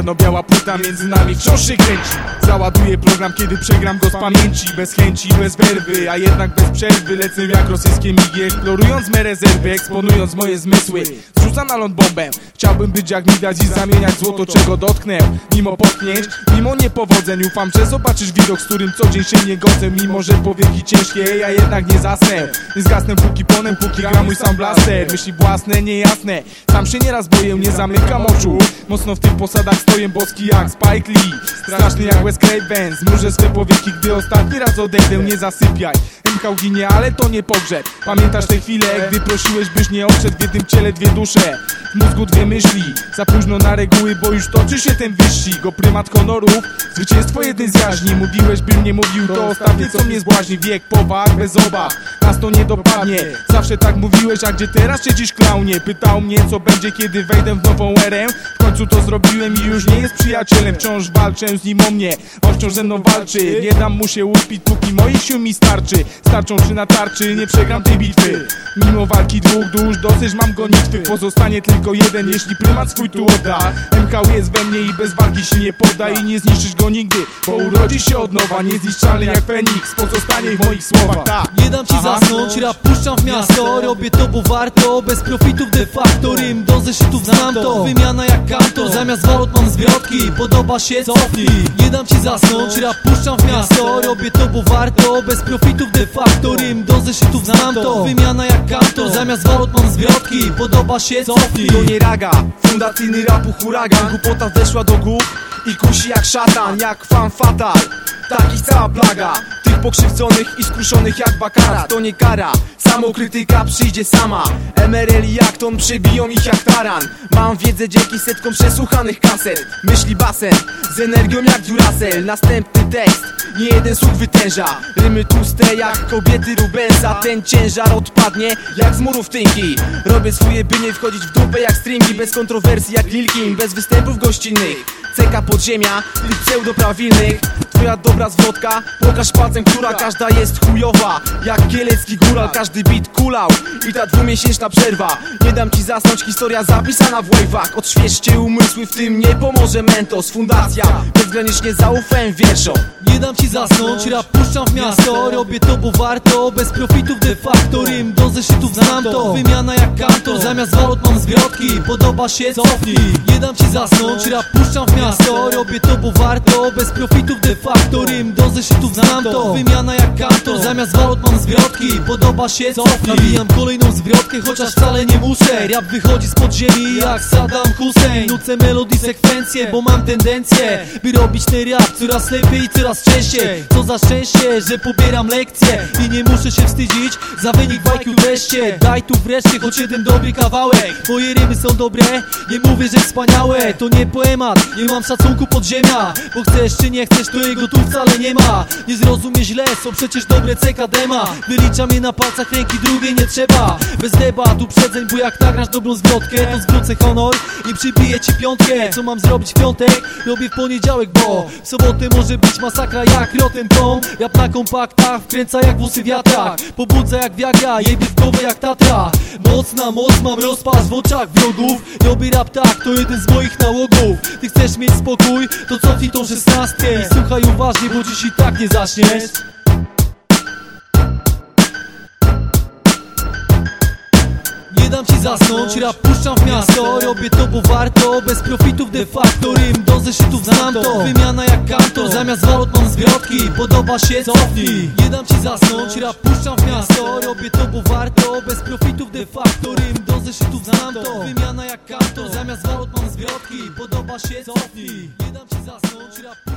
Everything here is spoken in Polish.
Czarno-biała płyta między nami wciąż się kręci. Załaduję program, kiedy przegram go z pamięci. Bez chęci, bez werwy, a jednak bez przerwy. Lecę jak rosyjskie migi, eksplorując me rezerwy Eksponując moje zmysły, zrzucam na ląd bombę Chciałbym być jak Midas i zamieniać złoto, czego dotknę. Mimo potknięć, mimo niepowodzeń Ufam, że zobaczysz widok, z którym co dzień się nie godzę. Mimo, że powieki ciężkie, ja jednak nie zasnę. Nie zgasnę póki płonę, póki gra mój sam blaster. Myśli własne, niejasne, sam się nieraz boję, nie zamykam oczu. Mocno w tych posadach stoję boski jak Spike Lee. Straszny jak Wes Craven, zmurzę swe powieki, gdy ostatni raz odejdę, nie zasypiaj. MK ginie, ale to nie pogrzeb. Pamiętasz te chwile, gdy prosiłeś, byś nie odszedł w jednym ciele dwie dusze W mózgu dwie myśli, za późno na reguły, bo już toczy się ten wyścig. O prymat honorów, zwycięstwo jeden z jaźni. Mówiłeś, bym nie mówił, to ostatnie co mnie zbłaźni. Wiek, powag, bez obaw, nas to nie dopadnie. Zawsze tak mówiłeś, a gdzie teraz siedzisz klaunie? Pytał mnie, co będzie, kiedy wejdę w nową erę. W końcu to zrobiłem i już nie jest przyjacielem. Wciąż walczę z nim o mnie, on wciąż ze mną walczy. Nie dam mu się uśpić, póki moich sił mi starczy. Starczą czy na tarczy, nie przegram tej bitwy. Mimo walki dwóch dusz, dosyć mam gonitwy Pozostanie tylko jeden, jeśli prymat swój tu odda. MK jest we mnie i bez walki się nie podda I nie zniszczysz go nigdy, bo urodzi się od nowa. Niezniszczalny jak Feniks, pozostanie w moich słowach. Tak, Nie dam ci Aha. Zasnąć, rap puszczam w miasto. Robię to, bo warto, bez profitów de facto. Rym do zeszytów znam to, wymiana jak kantor. Zamiast walut mam zwrotki, podoba się, cofnij. Nie dam ci zasnąć, rap puszczam w miasto. Robię to, bo warto, bez profitów de facto. Rym do zeszytów znam to, wymiana jak kantor. Zamiast walut mam zwrotki, podoba się, cofnij. To nie raga, fundacyjny rapu huragan. Głupota weszła do głów i kusi jak szatan Jak fan fatal, takich cała plaga pokrzywdzonych i skruszonych jak bakarat. To nie kara, samokrytyka przyjdzie sama. MRL i Akton przebiją ich jak taran. Mam wiedzę dzięki setkom przesłuchanych kaset. Myśli basen, z energią jak Duracell. Następny tekst, nie jeden słuch wytęża. Rymy tłuste jak kobiety Rubensa. Ten ciężar odpadnie jak z murów tynki. Robię swoje by nie wchodzić w dupę jak stringi. Bez kontrowersji jak Lil Kim, bez występów gościnnych. Ceka podziemia, tych pseudoprawilnych Twoja dobra zwrotka, pokaż palcem, która każda jest chujowa. Jak kielecki góral, każdy beat kulał. I ta dwumiesięczna przerwa. Nie dam ci zasnąć, historia zapisana w wave'ach Odświeżcie umysły, w tym nie pomoże Mentos. Fundacja, bezgranicznie zaufałem wierszom. Nie dam ci zasnąć, rap puszczam w miasto. Robię to, bo warto, bez profitów de facto. Rym do zeszytów znam to, wymiana jak kantor. Zamiast walut mam zwrotki, podoba się, cofnij. Nie dam ci zasnąć, rap puszczam w miasto. Robię to, bo warto, bez profitów de facto Rym do zeszytów znam to, wymiana jak kantor. Zamiast walut mam zwrotki, podoba się, cofnij. Nawijam kolejną zwrotkę, chociaż wcale nie muszę. Rap wychodzi z podziemi jak Saddam Hussein. Nucę melodii, sekwencje, bo mam tendencję By robić ten rap coraz lepiej i coraz częściej. Co za szczęście, że pobieram lekcje I nie muszę się wstydzić za wynik w IQ wreszcie. Daj tu wreszcie choć jeden dobry kawałek. Moje rymy są dobre, nie mówię, że wspaniałe. To nie poemat, nie mam szacunku podziemia Bo chcesz czy nie chcesz, to jego tu wcale nie ma. Nie zrozumie źle, są przecież dobre CKD ma. Wyliczam je na palcach ręki, drugiej nie trzeba Bez debat, uprzedzeń, bo jak nagrasz dobrą zwrotkę To zwrócę honor i przybiję ci piątkę. Co mam zrobić w piątek? Robię w poniedziałek, bo w sobotę może być masakra jak rotem tom Jap na kompaktach, wkręca jak włosy wiatrak Pobudza jak wiagra, jebie w głowę jak tatra. Mocna moc, mam rozpaz w oczach wrogów. Robię rap tak, to jeden z moich nałogów. Ty chcesz mieć spokój, to cofnij tą szesnastkę I słuchaj uważnie, bo dziś i tak nie zaczniesz dam ci zasnąć, rap puszczam w miasto. Robię to, bo warto, bez profitów de facto. Rym do zeszytów znam to, wymiana jak kantor. Zamiast walut mam zwrotki, podoba się, cofnij. Nie dam ci zasnąć, rap puszczam w miasto. Robię to, bo warto, bez profitów de facto. Rym do zeszytów znam to, wymiana jak kantor. Zamiast walut mam zwrotki, podoba się, cofnij. Nie dam ci zasnąć, rap